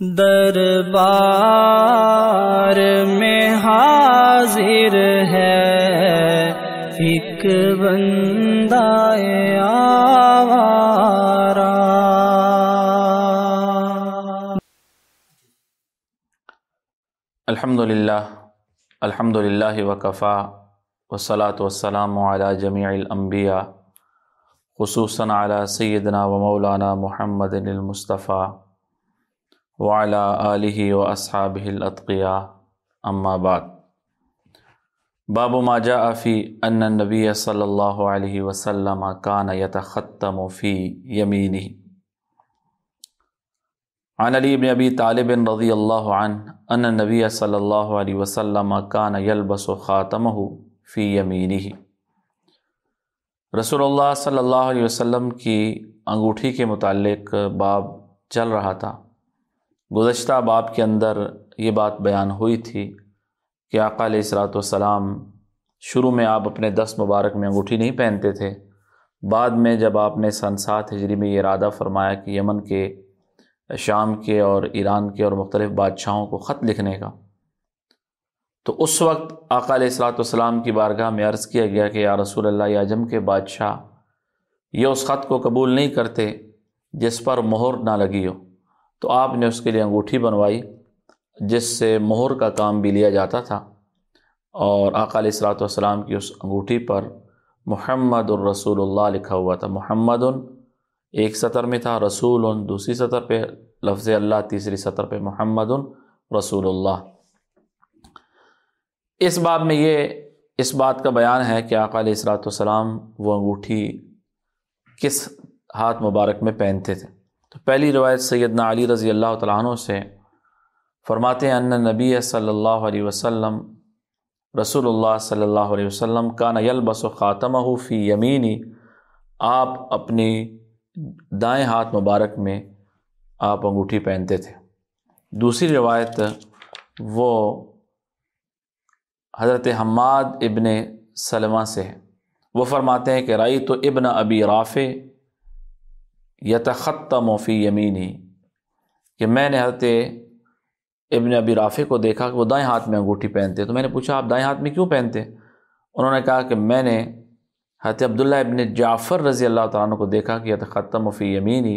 دربار میں حاضر ہے۔ ایک بندہ آوارا۔ الحمد للہ الحمد للہ وکفا وصلاۃ والسلام علی جمیع الانبیاء، خصوصاً علی سیدنا و مولانا محمد المصطفیٰ۔ وعلى آلہ و اصحابہ الاتقیاء. اما بعد. باب ما جاء فی ان النبی صلی اللہ علیہ وسلم کان یتختم فی یمینہ. عن علی بن ابی طالب رضی اللہ عنہ ان النبی صلی اللہ علیہ وسلم کان یلبس خاتمہ فی یمینہ. رسول اللہ صلی اللہ علیہ وسلم کی انگوٹھی کے متعلق باب چل رہا تھا. گزشتہ باب کے اندر یہ بات بیان ہوئی تھی کہ آقا علیہ السلاۃ والسلام شروع میں آپ اپنے دس مبارک میں انگوٹھی نہیں پہنتے تھے۔ بعد میں جب آپ نے سن سات ہجری میں یہ ارادہ فرمایا کہ یمن کے، شام کے اور ایران کے اور مختلف بادشاہوں کو خط لکھنے کا، تو اس وقت آقا علیہ السلاۃ والسلام کی بارگاہ میں عرض کیا گیا کہ یا رسول اللہ اعظم کے بادشاہ، یہ اس خط کو قبول نہیں کرتے جس پر مہر نہ لگی ہو۔ تو آپ نے اس کے لیے انگوٹھی بنوائی جس سے مہر کا کام بھی لیا جاتا تھا اور آقا علیہ السلاۃ والسلام کی اس انگوٹھی پر محمد الرسول اللہ لکھا ہوا تھا۔ محمد ایک سطر میں تھا، رسول دوسری سطر پہ، لفظ اللہ تیسری سطر پہ محمد رسول اللہ۔ اس باب میں یہ، اس بات کا بیان ہے کہ آقا علیہ السلاۃ والسلام وہ انگوٹھی کس ہاتھ مبارک میں پہنتے تھے۔ تو پہلی روایت سیدنا علی رضی اللہ تعالیٰ عنہ سے فرماتے ہیں، ان نبی صلی اللہ علیہ وسلم، رسول اللہ صلی اللہ علیہ وسلم کا یلبس و خاتمہ فی یمینی، آپ اپنی دائیں ہاتھ مبارک میں آپ انگوٹھی پہنتے تھے۔ دوسری روایت وہ حضرت حماد ابن سلمہ سے ہے۔ وہ فرماتے ہیں کہ رائی تو ابن ابی رافع یتختم فی یمینی کہ میں نے حضرت ابن ابی رافع کو دیکھا کہ وہ دائیں ہاتھ میں انگوٹھی پہنتے، تو میں نے پوچھا، آپ دائیں ہاتھ میں کیوں پہنتے؟ انہوں نے کہا کہ میں نے حضرت عبداللہ ابن جعفر رضی اللہ تعالیٰ عنہ کو دیکھا کہ ختم فی یمینی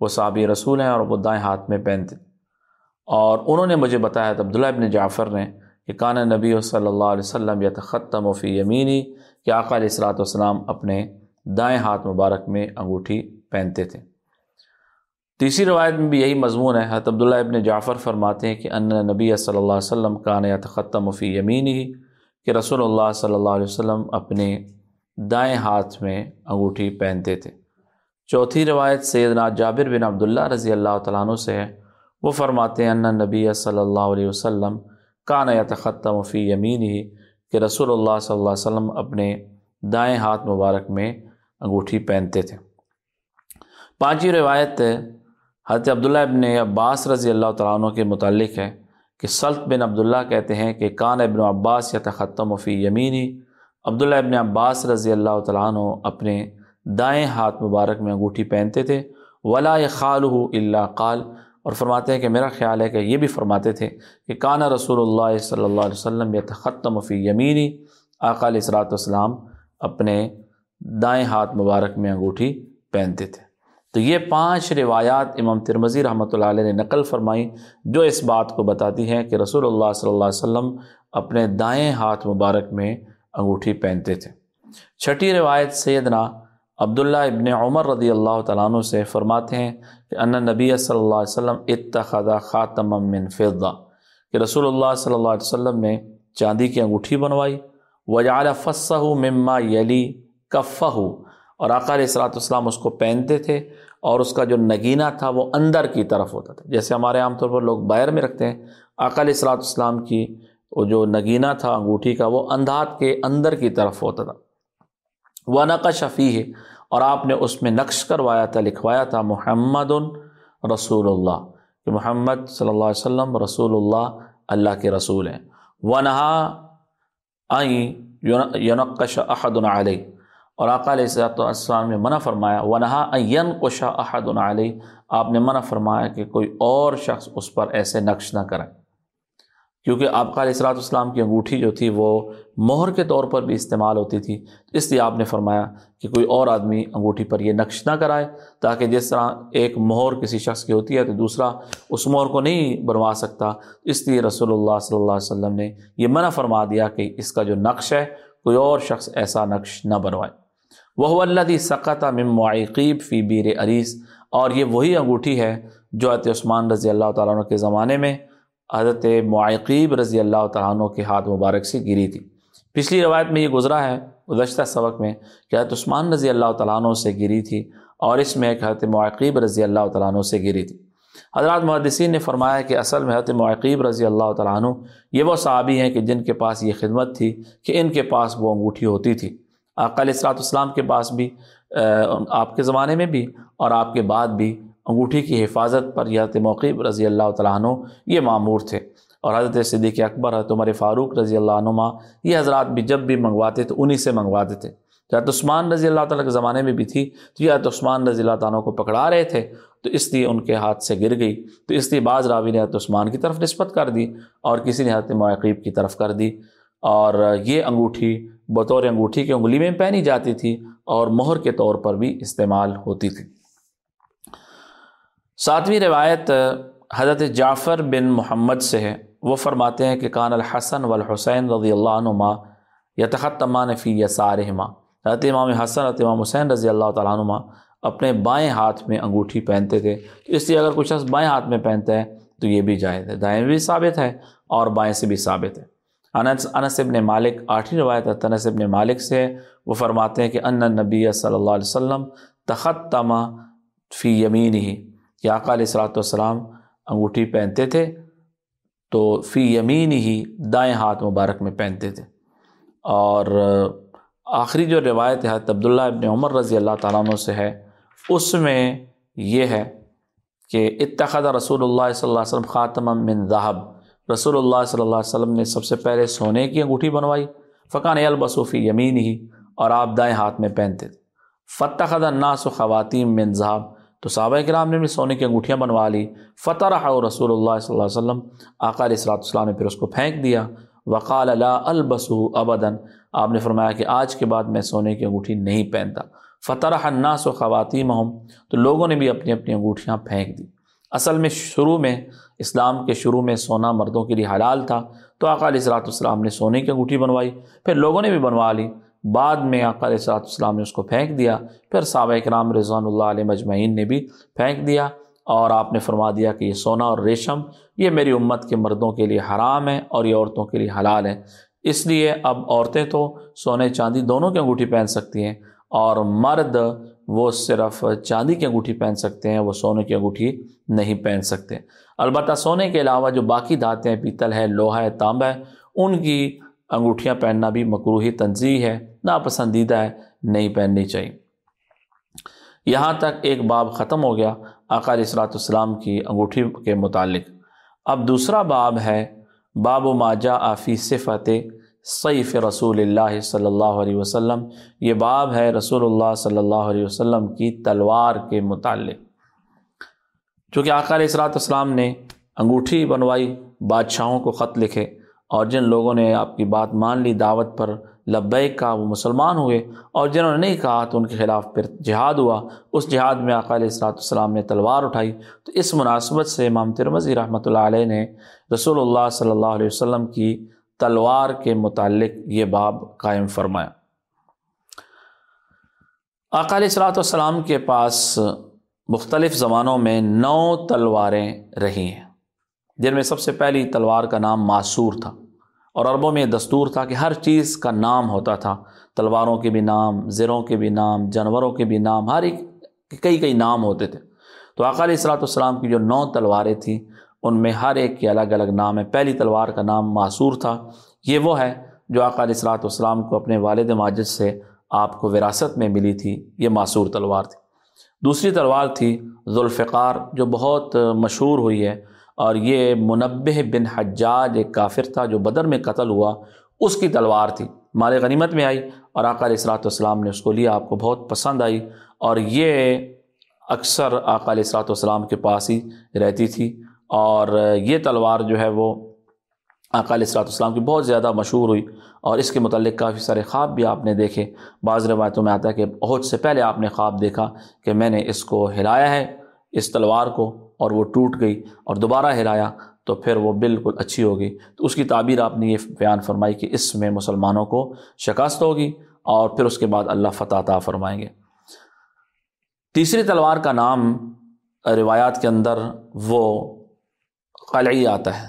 وہ صابی رسول ہیں اور وہ دائیں ہاتھ میں پہنتے۔ اور انہوں نے مجھے بتایا تھا عبداللہ ابن جعفر نے، کہ کان نبی صلی اللہ علیہ وسلم ختم فی یمینی کہ آقا علیہ السلاۃ والسلام اپنے دائیں ہاتھ مبارک میں انگوٹھی پہنتے تھے۔ تیسری روایت میں بھی یہی مضمون ہے۔ حضرت عبداللہ ابن جعفر فرماتے ہیں کہ ان نبی صلی اللہ علیہ وسلم کان ختم فی یمینی کہ رسول اللہ صلی اللہ علیہ وسلم اپنے دائیں ہاتھ میں انگوٹھی پہنتے تھے۔ چوتھی روایت سیدنا جابر بن عبداللہ رضی اللہ تعالیٰ عنہ سے ہے۔ وہ فرماتے ہیں، ان نبی صلی اللہ علیہ وسلم کان یتختم فی یمین ہی کہ رسول اللہ صلی اللہ علیہ وسلم اپنے دائیں ہاتھ مبارک میں انگوٹھی پہنتے تھے۔ پانچویں روایت حضرت عبداللہ ابن عباس رضی اللہ تعالیٰ عنہ کے متعلق ہے کہ سلط بن عبداللہ کہتے ہیں کہ کان ابن عباس یتختم فی یمینی۔ عبداللہ ابن عباس رضی اللہ تعالیٰ عنہ اپنے دائیں ہاتھ مبارک میں انگوٹھی پہنتے تھے۔ ولا خال اللہ قال۔ اور فرماتے ہیں کہ میرا خیال ہے کہ یہ بھی فرماتے تھے کہ کانا رسول اللہ صلی اللہ علیہ وسلم یا ختم فی یمینی۔ آقا علیہ اصلاۃ والسلام اپنے دائیں ہاتھ مبارک میں انگوٹھی پہنتے تھے۔ تو یہ پانچ روایات امام ترمزی رحمۃ اللہ علیہ نے نقل فرمائی جو اس بات کو بتاتی ہیں کہ رسول اللہ صلی اللہ علیہ وسلم اپنے دائیں ہاتھ مبارک میں انگوٹھی پہنتے تھے۔ چھٹی روایت سیدنا عبداللہ ابن عمر رضی اللہ تعالیٰ عنہ سے فرماتے ہیں کہ ان نبی صلی اللہ علیہ وسلم اتخذ خاتم من فضہ، کہ رسول اللہ صلی اللہ علیہ وسلم نے چاندی کی انگوٹھی بنوائی، وجعل فصہ مما یلی کفہ اور آقا علیہ السلاۃ والسلام اس کو پہنتے تھے اور اس کا جو نگینہ تھا وہ اندر کی طرف ہوتا تھا۔ جیسے ہمارے عام طور پر لوگ باہر میں رکھتے ہیں، آقا علیہ السلاۃ والسلام کی وہ جو نگینہ تھا، انگوٹھی کا، وہ اندھات کے اندر کی طرف ہوتا تھا۔ وہ نقش شفیع ہے اور آپ نے اس میں نقش کروایا تھا، لکھوایا تھا، محمد رسول اللہ۔ کہ محمد صلی اللہ علیہ وسلم رسول اللہ اللہ کے رسول ہیں۔ وہ نہا آئیں یونقش احد علیہ اور آقا علیہ السلام نے منع فرمایا، ونہا این کوشا احد علیہ آپ نے منع فرمایا کہ کوئی اور شخص اس پر ایسے نقش نہ کرے۔ کیونکہ آپ کا علیہ السلاۃ السلام کی انگوٹھی جو تھی وہ مہر کے طور پر بھی استعمال ہوتی تھی، اس لیے آپ نے فرمایا کہ کوئی اور آدمی انگوٹھی پر یہ نقش نہ کرائے تاکہ جس طرح ایک مہر کسی شخص کی ہوتی ہے تو دوسرا اس مہر کو نہیں بنوا سکتا۔ اس لیے رسول اللہ صلی اللہ علیہ وسلم نے یہ منع فرما دیا کہ اس کا جو نقش ہے، کوئی اور شخص ایسا نقش نہ بنوائے وہ اللہ سقط معیقیب فی بیر عریس اور یہ وہی انگوٹھی ہے جو عط عثمان رضی اللہ تعالیٰ عنہ کے زمانے میں حضرت معیقیب رضی اللہ تعالیٰ عنہ کے ہاتھ مبارک سے گری تھی۔ پچھلی روایت میں یہ گزرا ہے، گزشتہ سبق میں، کہ حضرت عثمان رضی اللہ تعالیٰ عنہ سے گری تھی اور اس میں ایک حضرت معیقیب رضی اللہ تعالیٰ عنہ سے گری تھی۔ حضرات محدثین نے فرمایا کہ اصل میں حضرت معیقیب رضی اللہ تعالیٰ عنہ، یہ وہ صحابی ہیں کہ جن کے پاس یہ خدمت تھی، کہ ان کے پاس وہ انگوٹھی ہوتی تھی۔ علیہ السلاۃ السلام کے پاس بھی آپ کے زمانے میں بھی اور آپ کے بعد بھی انگوٹھی کی حفاظت پر حضرت موقب رضی اللہ تعالیٰ عنہ یہ معمور تھے۔ اور حضرت صدیق اکبر، حضرت عمر فاروق رضی اللہ عنہ یہ حضرات بھی جب بھی منگواتے تو انہی سے منگواتے تھے۔ حضرت عثمان رضی اللہ تعالیٰ کے زمانے میں بھی تھی تو یہ حضرت عثمان رضی اللہ تعالیٰ کو پکڑا رہے تھے تو اس لیے ان کے ہاتھ سے گر گئی۔ تو اس لیے بعض راوی نے حضرت عثمان کی طرف نسبت کر دی اور کسی نے حضرت معقیب کی طرف کر دی۔ اور یہ انگوٹھی بطور انگوٹھی کی انگلی میں پہنی جاتی تھی اور مہر کے طور پر بھی استعمال ہوتی تھی۔ ساتویں روایت حضرت جعفر بن محمد سے ہے۔ وہ فرماتے ہیں کہ کان الحسن والحسین رضی اللہ عنما یتخطمان فی یسارہما۔ حضرت امام حسن، حضرت امام حسین رضی اللہ تعالیٰ عنما اپنے بائیں ہاتھ میں انگوٹھی پہنتے تھے۔ اس لیے اگر کچھ شخص بائیں ہاتھ میں پہنتا ہے تو یہ بھی جائز ہے، دائیں بھی ثابت ہے اور بائیں سے بھی ثابت ہے۔ انس انس ابن مالک، آٹھویں روایت انس ابن مالک سے وہ فرماتے ہیں کہ ان نبی صلی اللہ علیہ وسلم تخطمہ فی یمین ہی کہ آقا علیہ والسلام انگوٹھی پہنتے تھے تو فی یمین ہی دائیں ہاتھ مبارک میں پہنتے تھے۔ اور آخری جو روایت ہے عبداللہ ابن عمر رضی اللہ تعالیٰ عنہ سے ہے، اس میں یہ ہے کہ اتخذ رسول اللہ صلی اللہ علیہ وسلم خاتم من ذہب۔ رسول اللہ صلی اللہ علیہ وسلم نے سب سے پہلے سونے کی انگوٹھی بنوائی فقان البصوفی یمین ہی اور آپ دائیں ہاتھ میں پہنتے تھے۔ فتح الناس و خواتین من ذہب، تو صحابہ کرام نے بھی سونے کی انگوٹھیاں بنوا لی۔ فتح رہا رسول اللہ صلی اللہ علیہ وسلم، آقا علیہ السلاۃ السلام نے پھر اس کو پھینک دیا۔ وقال اللہ البسو ابدن آپ نے فرمایا کہ آج کے بعد میں سونے کی انگوٹھی نہیں پہنتا۔ فتح الناس و خواتین تو لوگوں نے بھی اپنی اپنی انگوٹھیاں پھینک دی۔ اصل میں شروع میں اسلام کے شروع میں سونا مردوں کے لیے حلال تھا، تو آقا علیہ السلاۃ السلام نے سونے کی انگوٹھی بنوائی، پھر لوگوں نے بھی بنوا لی۔ بعد میں آقا علیہ السلاۃ السلام نے اس کو پھینک دیا، پھر صحابہ کرام رضوان اللہ علیہ مجمعین نے بھی پھینک دیا۔ اور آپ نے فرما دیا کہ یہ سونا اور ریشم، یہ میری امت کے مردوں کے لیے حرام ہے اور یہ عورتوں کے لیے حلال ہے۔ اس لیے اب عورتیں تو سونے چاندی دونوں کی انگوٹھی پہن سکتی ہیں۔ اور مرد وہ صرف چاندی کی انگوٹھی پہن سکتے ہیں، وہ سونے کی انگوٹھی نہیں پہن سکتے۔ البتہ سونے کے علاوہ جو باقی دھاتیں ہیں پیتل ہے، لوہا ہے تانبا ہے، ان کی انگوٹھیاں پہننا بھی مکروحی تنظیح ہے، ناپسندیدہ ہے، نہیں پہننی چاہیے۔ یہاں تک ایک باب ختم ہو گیا، آقا علیہ السلاۃ السلام کی انگوٹھی کے متعلق۔ اب دوسرا باب ہے، باب و ماجا آفی صفت سیف رسول اللہ صلی اللہ علیہ وسلم، یہ باب ہے رسول اللہ صلی اللہ علیہ وسلم کی تلوار کے متعلق۔ چونکہ آقا علیہ السلاۃ السلام نے انگوٹھی بنوائی، بادشاہوں کو خط لکھے اور جن لوگوں نے آپ کی بات مان لی، دعوت پر لبیک کا وہ مسلمان ہوئے اور جنہوں نے نہیں کہا تو ان کے خلاف پھر جہاد ہوا۔ اس جہاد میں علیہ السلاۃ السلام نے تلوار اٹھائی۔ تو اس مناسبت سے امام ترمزی رحمۃ اللہ علیہ نے رسول اللہ صلی اللہ علیہ وسلم کی تلوار کے متعلق یہ باب قائم فرمایا۔ علیہ السلاۃ والسلام کے پاس مختلف زمانوں میں نو تلواریں رہی ہیں، جن میں سب سے پہلی تلوار کا نام معصور تھا اور عربوں میں دستور تھا کہ ہر چیز کا نام ہوتا تھا، تلواروں کے بھی نام زروں کے بھی نام، جانوروں کے بھی نام، ہر ایک، کئی کئی نام ہوتے تھے۔ تو علیہ السلاۃ والسلام کی جو نو تلواریں تھیں ان میں ہر ایک کے الگ الگ نام ہے پہلی تلوار کا نام معصور تھا۔ یہ وہ ہے جو علیہ السلاۃ والسلام کو اپنے والد ماجد سے آپ کو وراثت میں ملی تھی۔ یہ معصور تلوار تھی۔ دوسری تلوار تھی ذوالفقار، جو بہت مشہور ہوئی ہے۔ اور یہ منبع بن حجاج ایک کافر تھا جو بدر میں قتل ہوا۔ اس کی تلوار تھی۔ مال غنیمت میں آئی اور آقا علیہ السلاۃ والسلام نے اس کو لیا۔ آپ کو بہت پسند آئی۔ اور یہ اکثر آقا علیہ السلاۃ والسلام کے پاس ہی رہتی تھی۔ اور یہ تلوار جو ہے وہ آقا علیہ السلاۃ والسلام کی بہت زیادہ مشہور ہوئی اور اس کے متعلق کافی سارے خواب بھی آپ نے دیکھے۔ بعض روایتوں میں آتا ہے کہ بہت سے پہلے آپ نے خواب دیکھا کہ میں نے اس کو ہلایا ہے، اس تلوار کو اور وہ ٹوٹ گئی اور دوبارہ ہلایا تو پھر وہ بالکل اچھی ہوگی۔ تو اس کی تعبیر آپ نے یہ بیان فرمائی کہ اس میں مسلمانوں کو شکست ہوگی اور پھر اس کے بعد اللہ فتح عطا فرمائیں گے۔ تیسری تلوار کا نام روایات کے اندر وہ قلعی آتا ہے۔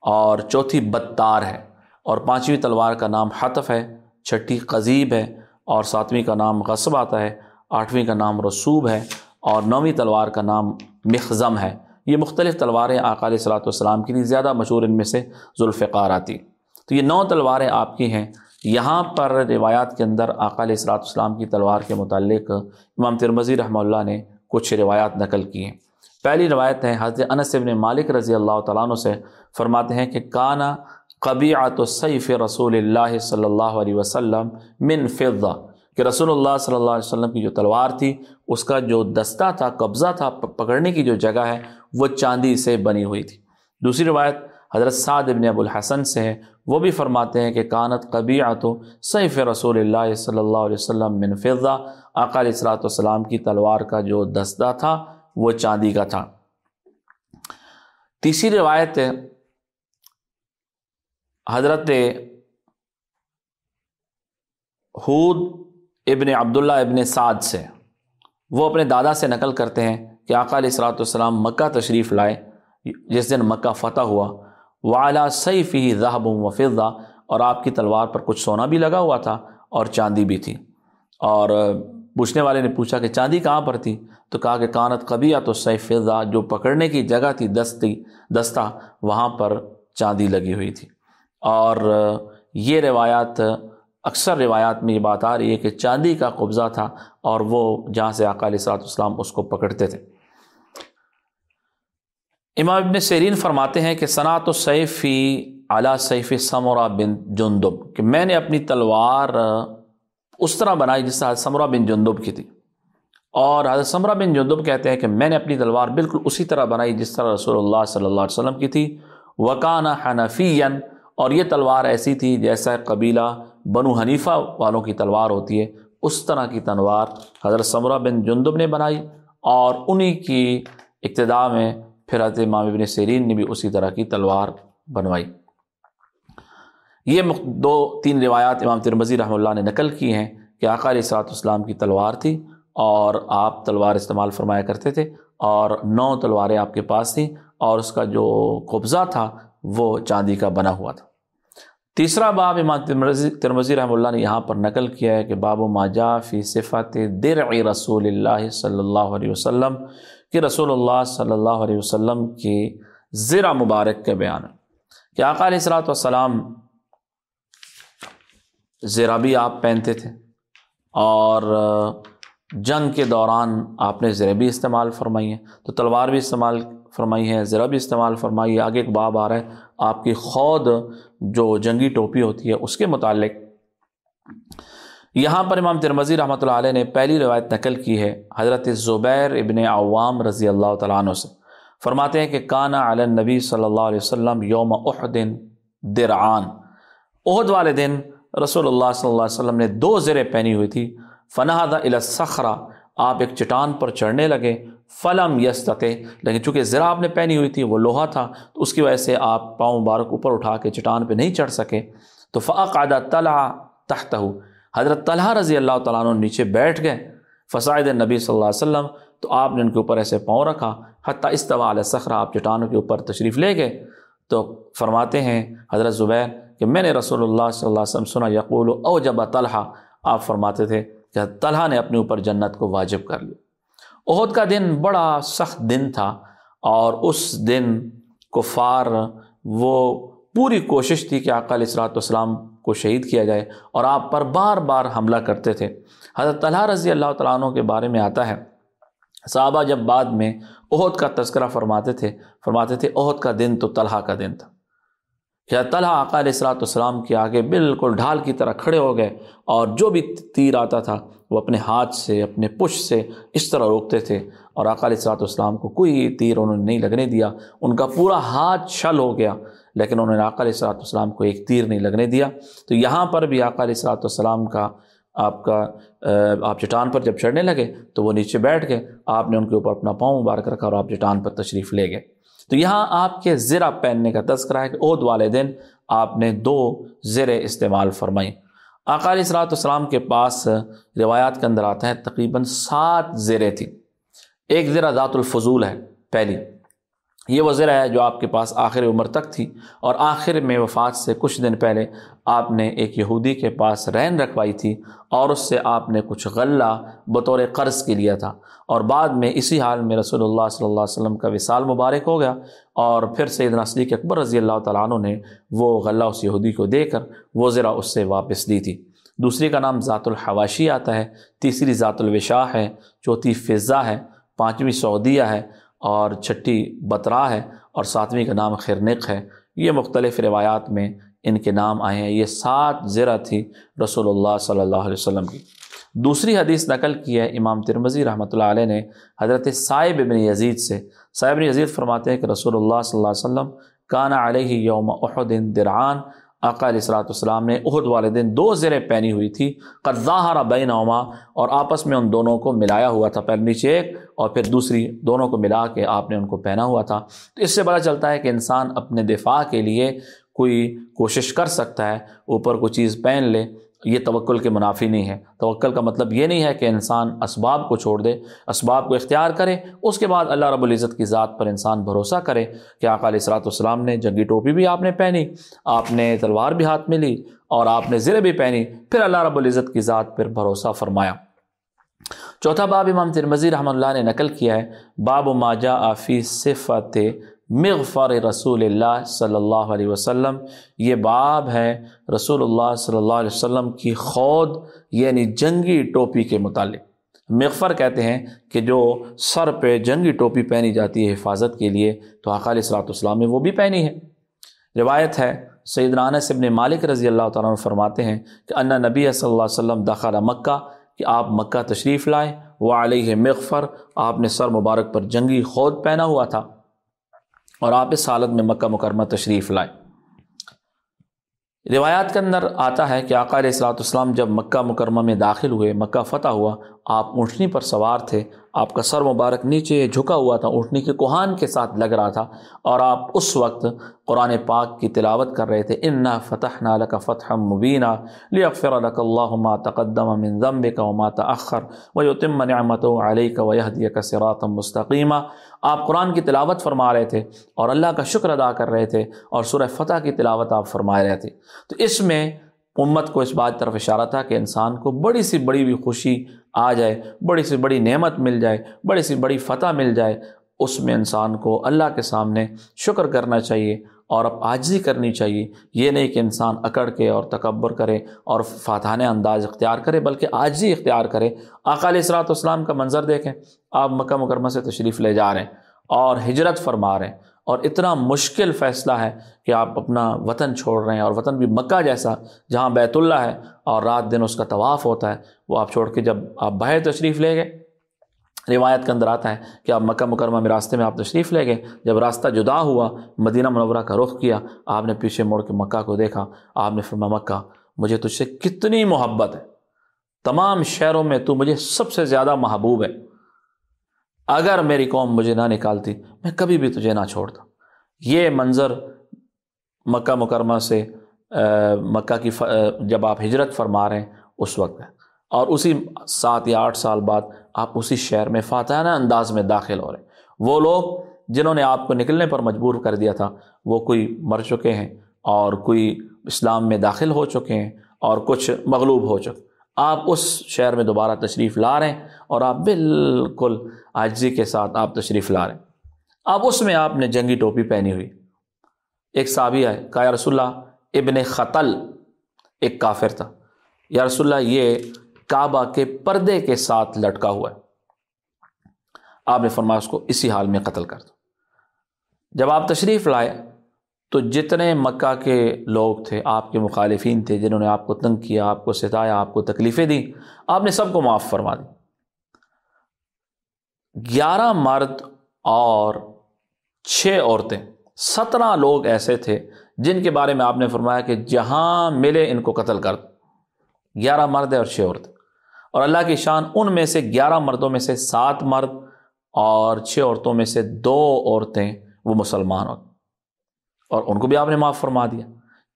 اور چوتھی بدتار ہے۔ اور پانچویں تلوار کا نام حطف ہے۔ چھٹی قذیب ہے۔ اور ساتویں کا نام غصب آتا ہے۔ آٹھویں کا نام رسوب ہے۔ اور نویں تلوار کا نام مخزم ہے۔ یہ مختلف تلواریں آقا علیہ صلاۃ والسلام کی لیے زیادہ مشہور ان میں سے ذوالفقار آتی۔ تو یہ نو تلواریں آپ کی ہیں۔ یہاں پر روایات کے اندر آقا علیہ صلاۃ والسلام کی تلوار کے متعلق امام ترمزی رحمہ اللہ نے کچھ روایات نقل کی ہیں۔ پہلی روایت ہے، حضرت انس ابن مالک رضی اللہ تعالیٰ عنہ سے فرماتے ہیں کہ کانا قبیعت و سیف رسول اللہ صلی اللہ علیہ وسلم من فضہ، کہ رسول اللہ صلی اللہ علیہ وسلم کی جو تلوار تھی، اس کا جو دستہ تھا، قبضہ تھا پکڑنے کی جو جگہ ہے، وہ چاندی سے بنی ہوئی تھی۔ دوسری روایت حضرت سعد ابن ابو الحسن سے ہے، وہ بھی فرماتے ہیں کہ کانت قبیعت و سیف رسول اللہ صلی اللہ علیہ وسلم من فضہ، آقا علیہ السلاۃ والسلام کی تلوار کا جو دستہ تھا وہ چاندی کا تھا۔ تیسری روایت حضرت حود ابن عبداللہ ابن سعد سے۔ وہ اپنے دادا سے نقل کرتے ہیں کہ آقا علیہ السلاۃ والسلام مکہ تشریف لائے، جس دن مکہ فتح ہوا۔ وعلیٰ سیف ہی ذہب و فضہ، اور آپ کی تلوار پر کچھ سونا بھی لگا ہوا تھا اور چاندی بھی تھی۔ اور پوچھنے والے نے پوچھا کہ چاندی کہاں پر تھی؟ تو کہا کہ کانت قبیہ تو سیف جو پکڑنے کی جگہ تھی، دستی، دستہ، وہاں پر چاندی لگی ہوئی تھی۔ اور یہ روایات، اکثر روایات میں یہ بات آ رہی ہے کہ چاندی کا قبضہ تھا اور وہ جہاں سے علیہ صلاحت اسلام اس کو پکڑتے تھے۔ امام ابن سیرین فرماتے ہیں کہ صنعت و سیفی اعلیٰ سیف ثمورہ بن جندب، کہ میں نے اپنی تلوار اس طرح بنائی جس طرح ثمرہ بن جندب کی تھی۔ اور حضرت ثمرہ بن جندب کہتے ہیں کہ میں نے اپنی تلوار بالکل اسی طرح بنائی جس طرح رسول اللہ صلی اللہ علیہ وسلم کی تھی۔ وکانہ حنفین اور یہ تلوار ایسی تھی جیسا قبیلہ بنو حنیفہ والوں کی تلوار ہوتی ہے۔ اس طرح کی تلوار حضرت ثمرہ بن جندب نے بنائی اور انہی کی ابتدا میں پھر حضرت امام ابن سیرین نے بھی اسی طرح کی تلوار بنوائی۔ یہ دو، تین روایات امام ترمزی رحمہ اللہ نے نقل کی ہیں کہ آقا علیہ صلاحت اسلام کی تلوار تھی اور آپ تلوار استعمال فرمایا کرتے تھے اور نو تلواریں آپ کے پاس تھیں اور اس کا جو قبضہ تھا وہ چاندی کا بنا ہوا تھا۔ تیسرا باب امام ترمزی رحمہ اللہ نے یہاں پر نقل کیا ہے کہ باب و ماجا فی صفت درع رسول اللہ صلی اللہ علیہ وسلم، کہ رسول اللہ صلی اللہ علیہ وسلم کی زرہ مبارک کے بیان کہ آقا علیہ السلاۃ والسلام زرہ آپ پہنتے تھے۔ اور جنگ کے دوران آپ نے زرہ بھی استعمال فرمائی ہیں۔ تو تلوار بھی استعمال فرمائی ہے ذرا بھی استعمال فرمائی ہے آگے ایک باب آ رہا ہے، آپ کی خود جو جنگی ٹوپی ہوتی ہے، اس کے متعلق۔ یہاں پر امام ترمزی رحمۃ اللہ علیہ نے پہلی روایت نقل کی ہے، حضرت زبیر ابن عوام رضی اللہ تعالیٰ عنہ سے۔ فرماتے ہیں کہ کانا علی نبی صلی اللہ علیہ وسلم یوم احدن درعان۔ عہد والے دن رسول اللہ صلی اللہ علیہ وسلم نے دو زریں پہنی ہوئی تھی۔ فنحد الصخرہ آپ ایک چٹان پر چڑھنے لگے۔ فلم یس لیکن چونکہ ذرا آپ نے پہنی ہوئی تھی، وہ لوہا تھا، تو اس کی وجہ سے آپ پاؤں مبارک اوپر اٹھا کے چٹان پہ نہیں چڑھ سکے۔ تو فعقادہ طلحہ تحت حضرت طلحہ رضی اللہ تعالیٰ عنہ نیچے بیٹھ گئے۔ فسائد نبی صلی اللہ علیہ وسلم۔ تو آپ نے ان کے اوپر ایسے پاؤں رکھا۔ حتیٰ استوا علیہ سخرا آپ چٹانوں کے اوپر تشریف لے گئے۔ تو فرماتے ہیں حضرت زبیر کہ میں نے رسول اللہ صلی اللہ علیہ وسلم سنا، یقول، او جب طلحہ، آپ فرماتے تھے کہ طلحہ نے اپنے اوپر جنت کو واجب کر لیا۔ عہد کا دن بڑا سخت دن تھا اور اس دن کفار وہ پوری کوشش تھی کہ آقا علیہ السلاۃ والسلام کو شہید کیا جائے اور آپ پر بار بار حملہ کرتے تھے۔ حضرت طلحہ رضی اللہ تعالیٰ عنہ کے بارے میں آتا ہے، صحابہ جب بعد میں عہد کا تذکرہ فرماتے تھے فرماتے تھے عہد کا دن تو طلحہ کا دن تھا۔ کہ طلحہ آقا علیہ السلاۃ والسلام کے آگے بالکل ڈھال کی طرح کھڑے ہو گئے اور جو بھی تیر آتا تھا وہ اپنے ہاتھ سے، اپنے پش سے اس طرح روکتے تھے اور آقا علیہ السلاۃ والسلام کو کوئی تیر انہوں نے نہیں لگنے دیا۔ ان کا پورا ہاتھ شل ہو گیا، لیکن انہوں نے آقا علیہ السلاۃ والسلام کو ایک تیر نہیں لگنے دیا۔ تو یہاں پر بھی آقا علیہ السلاۃ والسلام کا آپ کا آپ چٹان پر جب چڑھنے لگے تو وہ نیچے بیٹھ گئے۔ آپ نے ان کے اوپر اپنا پاؤں مبارک رکھا اور آپ چٹان پر تشریف لے گئے۔ تو یہاں آپ کے زرہ پہننے کا تذکرہ ہے کہ عہد والے دن آپ نے دو زرے استعمال فرمائی اقالی اصلاۃ والسلام کے پاس روایات کے اندر آتا ہے تقریباً سات زیریں تھیں ایک زرہ ذات الفضول ہے، پہلی۔ یہ وہ ذرا ہے جو آپ کے پاس آخر عمر تک تھی اور آخر میں وفات سے کچھ دن پہلے آپ نے ایک یہودی کے پاس رین رکھوائی تھی اور اس سے آپ نے کچھ غلہ بطور قرض کے لیا تھا اور بعد میں اسی حال میں رسول اللہ صلی اللہ علیہ وسلم کا وصال مبارک ہو گیا اور پھر سیدنا صدیق اکبر رضی اللہ تعالیٰ عنہ نے وہ غلہ اس یہودی کو دے کر وہ ذرا اس سے واپس دی تھی۔ دوسری کا نام ذات الحواشی آتا ہے، تیسری ذات الوشا ہے، چوتھی فضا ہے، پانچویں سعودیہ ہے اور چھٹی بطرا ہے اور ساتویں کا نام خرنق ہے۔ یہ مختلف روایات میں ان کے نام آئے ہیں۔ یہ سات زرہ تھی رسول اللہ صلی اللہ علیہ وسلم کی۔ دوسری حدیث نقل کی ہے۔ امام ترمزی رحمۃ اللہ علیہ نے حضرت صائب ابن یزید سے۔ صاحب ابن یزید فرماتے ہیں کہ رسول اللہ صلی اللہ علیہ وسلم کانا علیہ یوم احد درعان۔ آقا علیہ السلاۃ والسلام نے عہد والے دن دو زیریں پہنی ہوئی تھی۔ قداہرہ بین عما اور آپس میں ان دونوں کو ملایا ہوا تھا۔ پہلے نیچے ایک اور پھر دوسری، دونوں کو ملا کے آپ نے ان کو پہنا ہوا تھا۔ تو اس سے پتہ چلتا ہے کہ انسان اپنے دفاع کے لیے کوئی کوشش کر سکتا ہے، اوپر کوئی چیز پہن لے۔ یہ توکل کے منافی نہیں ہے۔ توکل کا مطلب یہ نہیں ہے کہ انسان اسباب کو چھوڑ دے، اسباب کو اختیار کرے، اس کے بعد اللہ رب العزت کی ذات پر انسان بھروسہ کرے کہ آقا علیہ السلاۃ والسلام نے جنگی ٹوپی بھی آپ نے پہنی، آپ نے تلوار بھی ہاتھ میں لی اور آپ نے زرے بھی پہنی، پھر اللہ رب العزت کی ذات پر بھروسہ فرمایا۔ چوتھا باب امام ترمزی رحمۃ اللہ نے نقل کیا ہے، باب ماجا آفی صفت مغفر رسول اللہ صلی اللہ علیہ وسلم، یہ باب ہے رسول اللہ صلی اللہ علیہ وسلم کی خود یعنی جنگی ٹوپی کے متعلق۔ مغفر کہتے ہیں کہ جو سر پہ جنگی ٹوپی پہنی جاتی ہے حفاظت کے لیے، تو اقالی صلاحت السلام نے وہ بھی پہنی ہے۔ روایت ہے سید انس ابن مالک رضی اللہ تعالیٰ فرماتے ہیں کہ انا نبی صلی اللہ علیہ وسلم داخلہ مکہ کہ آپ مکہ تشریف لائے وہ علیہ مغفر، آپ نے سر مبارک پر جنگی خود پہنا ہوا تھا۔ اور آپ اس حالت میں مکہ مکرمہ تشریف لائے روایات کے اندر آتا ہے کہ آقا علیہ السلاۃ السلام جب مکہ مکرمہ میں داخل ہوئے، مکہ فتح ہوا آپ اونٹنی پر سوار تھے، آپ کا سر مبارک نیچے جھکا ہوا تھا، اونٹنی کے کوہان کے ساتھ لگ رہا تھا، اور آپ اس وقت قرآن پاک کی تلاوت کر رہے تھے، انا فتح نال فتح مبینہ لیکفر اللہ تقدم من ذنبك وما تأخر ويتم نعمته عليك ويهديك صراطا مستقیمہ آپ قرآن کی تلاوت فرما رہے تھے اور اللہ کا شکر ادا کر رہے تھے اور سورہ فتح کی تلاوت آپ فرما رہے تھے۔ تو اس میں امت کو اس بات طرف اشارہ تھا کہ انسان کو بڑی سی بڑی بھی خوشی آ جائے، بڑی سی بڑی نعمت مل جائے، بڑی سی بڑی فتح مل جائے، اس میں انسان کو اللہ کے سامنے شکر کرنا چاہیے اور اب آجزی کرنی چاہیے۔ یہ نہیں کہ انسان اکڑ کے اور تکبر کرے اور فاتحانہ انداز اختیار کرے، بلکہ آجزی اختیار کرے۔ علیہ اصلاۃ والسلام کا منظر دیکھیں، آپ مکہ مکرمہ سے تشریف لے جا رہے ہیں اور ہجرت فرما رہے ہیں۔ اور اتنا مشکل فیصلہ ہے کہ آپ اپنا وطن چھوڑ رہے ہیں اور وطن بھی مکہ جیسا جہاں بیت اللہ ہے اور رات دن اس کا طواف ہوتا ہے، وہ آپ چھوڑ کے جب آپ باہر تشریف لے گئے۔ روایت کے اندر آتا ہے کہ آپ مکہ مکرمہ میں راستے میں آپ تشریف لے گئے۔ جب راستہ جدا ہوا، مدینہ منورہ کا رخ کیا، آپ نے پیچھے موڑ کے مکہ کو دیکھا۔ آپ نے فرما مکہ، مجھے تجھ سے کتنی محبت ہے۔ تمام شہروں میں تو مجھے سب سے زیادہ محبوب ہے۔ اگر میری قوم مجھے نہ نکالتی، میں کبھی بھی تجھے نہ چھوڑتا۔ یہ منظر مکہ مکرمہ سے مکہ کی جب آپ ہجرت فرما رہے ہیں، اس وقت ہے۔ اور اسی سات یا آٹھ سال بعد آپ اسی شہر میں فاتحانہ انداز میں داخل ہو رہے ہیں۔ وہ لوگ جنہوں نے آپ کو نکلنے پر مجبور کر دیا تھا، وہ کوئی مر چکے ہیں اور کوئی اسلام میں داخل ہو چکے ہیں اور کچھ مغلوب ہو چکے آپ اس شہر میں دوبارہ تشریف لا رہے ہیں اور آپ بالکل آجزی کے ساتھ آپ تشریف لا رہے ہیں۔ اب اس میں آپ نے جنگی ٹوپی پہنی ہوئی۔ ایک صحابی ہے یا رسول اللہ، ابن خطل ایک کافر تھا۔ یا رسول اللہ، یہ کعبہ کے پردے کے ساتھ لٹکا ہوا ہے۔ آپ نے فرمایا، اس کو اسی حال میں قتل کر دو۔ جب آپ تشریف لائے تو جتنے مکہ کے لوگ تھے، آپ کے مخالفین تھے، جنہوں نے آپ کو تنگ کیا، آپ کو ستایا، آپ کو تکلیفیں دیں، آپ نے سب کو معاف فرما دی گیارہ مرد اور چھ عورتیں، سترہ لوگ ایسے تھے جن کے بارے میں آپ نے فرمایا کہ جہاں ملے ان کو قتل کر دو۔ گیارہ مرد اور چھ عورتیں۔ اور اللہ کی شان ان میں سے گیارہ مردوں میں سے سات مرد اور چھ عورتوں میں سے دو عورتیں وہ مسلمان ہو اور ان کو بھی آپ نے معاف فرما دیا۔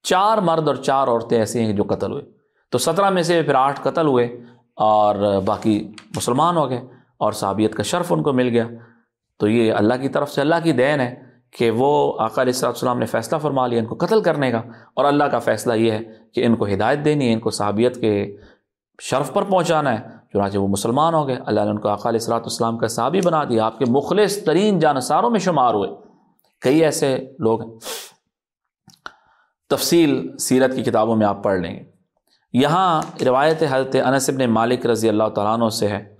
چار مرد اور چار عورتیں ایسی ہیں جو قتل ہوئے۔ تو سترہ میں سے پھر آٹھ قتل ہوئے اور باقی مسلمان ہو گئے اور صحابیت کا شرف ان کو مل گیا۔ تو یہ اللہ کی طرف سے اللہ کی دین ہے کہ وہ آقا علیہ السلام نے فیصلہ فرما لیا ان کو قتل کرنے کا۔ اور اللہ کا فیصلہ یہ ہے کہ ان کو ہدایت دینی ہے، ان کو صحابیت کے شرف پر پہنچانا ہے۔ چنانچہ وہ مسلمان ہو گئے۔ اللہ نے ان کو آقا علیہ السلاۃ السلام کا صحابی بنا دیا۔ آپ کے مخلص ترین جانصاروں میں شمار ہوئے۔ کئی ایسے لوگ ہیں۔ تفصیل سیرت کی کتابوں میں آپ پڑھ لیں گے۔ یہاں روایت حضرت انس ابن مالک رضی اللہ تعالیٰ عنہ سے ہے۔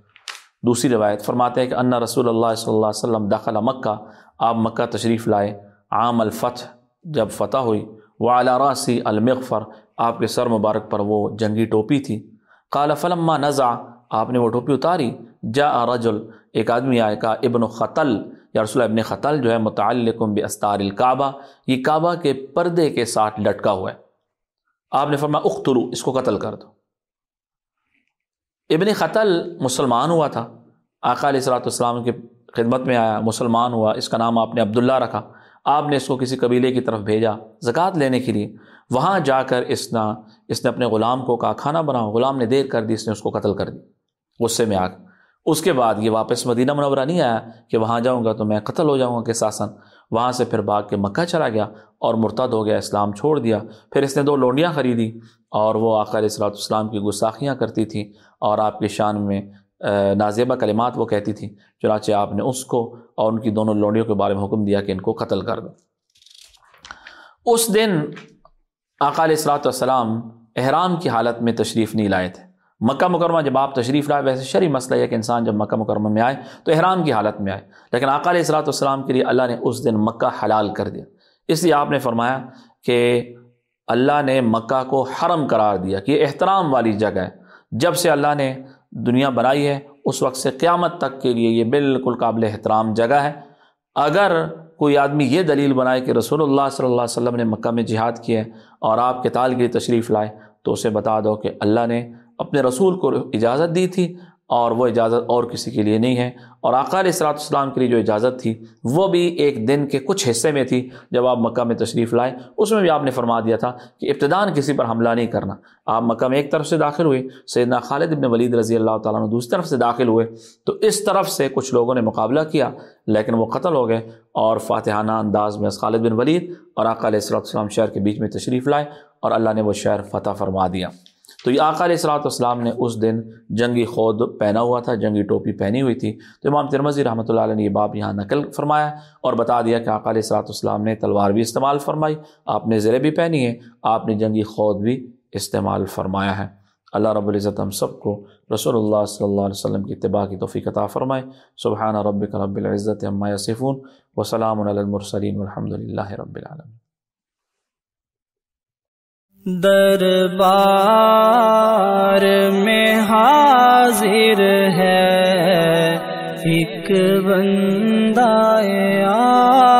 دوسری روایت فرماتے ہیں کہ انّا رسول اللہ صلی اللہ علیہ وسلم داخلہ مکہ، آپ مکہ تشریف لائے۔ عام الفتح جب فتح ہوئی وہ راسی المغفر، آپ کے سر مبارک پر وہ جنگی ٹوپی تھی۔ قال فلما نزع، آپ نے وہ ٹوپی اتاری۔ جا رجل ایک آدمی آئے کا ابن خطل، یا رسول ابن خطل جو ہے متعلق بستار الکعبہ، یہ کعبہ کے پردے کے ساتھ لٹکا ہوا ہے۔ آپ نے فرمایا اختلو اس کو قتل کر دو۔ ابن خطل مسلمان ہوا تھا۔ آقا علیہ صلاۃ والسلام کی خدمت میں آیا، مسلمان ہوا، اس کا نام آپ نے عبداللہ رکھا۔ آپ نے اس کو کسی قبیلے کی طرف بھیجا زکوٰۃ لینے کے لیے۔ وہاں جا کر اس نے اس نے اپنے غلام کو کہا، کھانا بناؤ، غلام نے دیر کر دی، اس نے اس کو قتل کر دی۔ غصے میں آ اس کے بعد یہ واپس مدینہ منورہ نہیں آیا کہ وہاں جاؤں گا تو میں قتل ہو جاؤں گا کہ ساسن وہاں سے پھر بھاگ کے مکہ چلا گیا اور مرتد ہو گیا، اسلام چھوڑ دیا۔ پھر اس نے دو لونڈیاں خریدی اور وہ آقا علیہ السلاۃ السلام کی گساخیاں کرتی تھیں اور آپ کی شان میں نازیبہ کلمات وہ کہتی تھیں۔ چنانچہ آپ نے اس کو اور ان کی دونوں لونڈیوں کے بارے میں حکم دیا کہ ان کو قتل کر دو۔ اس دن آقا علیہ السلاۃ والسلام احرام کی حالت میں تشریف نہیں لائے تھے۔ مکہ مکرمہ جب آپ تشریف لائے، ویسے شرعی مسئلہ ہے کہ انسان جب مکہ مکرمہ میں آئے تو احرام کی حالت میں آئے۔ لیکن آقا علیہ السلاۃ والسلام کے لیے اللہ نے اس دن مکہ حلال کر دیا۔ اس لیے آپ نے فرمایا کہ اللہ نے مکہ کو حرم قرار دیا کہ یہ احترام والی جگہ ہے۔ جب سے اللہ نے دنیا بنائی ہے، اس وقت سے قیامت تک کے لیے یہ بالکل قابل احترام جگہ ہے۔ اگر کوئی آدمی یہ دلیل بنائے کہ رسول اللہ صلی اللہ علیہ وسلم نے مکہ میں جہاد کیا ہے اور آپ کے تال کے لیے تشریف لائے، تو اسے بتا دو کہ اللہ نے اپنے رسول کو اجازت دی تھی اور وہ اجازت اور کسی کے لیے نہیں ہے۔ اور آقا علیہ السلاۃ السلام کے لیے جو اجازت تھی، وہ بھی ایک دن کے کچھ حصے میں تھی۔ جب آپ مکہ میں تشریف لائے، اس میں بھی آپ نے فرما دیا تھا کہ ابتدان کسی پر حملہ نہیں کرنا۔ آپ مکہ میں ایک طرف سے داخل ہوئے، سیدنا خالد ابن ولید رضی اللہ تعالیٰ نے دوسری طرف سے داخل ہوئے۔ تو اس طرف سے کچھ لوگوں نے مقابلہ کیا، لیکن وہ قتل ہو گئے۔ اور فاتحانہ انداز میں خالد بن ولید اور آقا علیہ السلام شہر کے بیچ میں تشریف لائے۔ اور اللہ نے وہ شہر فتح فرما دیا۔ تو یہ آقا علیہ السلاۃ والسلام نے اس دن جنگی خود پہنا ہوا تھا، جنگی ٹوپی پہنی ہوئی تھی۔ تو امام ترمزی رحمۃ اللہ علیہ نے یہ باب یہاں نقل فرمایا اور بتا دیا کہ آقا علیہ السلاۃ والسلام نے تلوار بھی استعمال فرمائی، آپ نے زرے بھی پہنی ہے آپ نے جنگی خود بھی استعمال فرمایا ہے۔ اللہ رب العزت ہم سب کو رسول اللہ صلی اللہ علیہ وسلم کی اتباع کی توفیق عطا فرمائے۔ سبحان رب رب العزت عما یصفون وسلام علی المرسلین والحمد للہ رب العالمین۔ دربار میں حاضر ہے ایک بندہ آ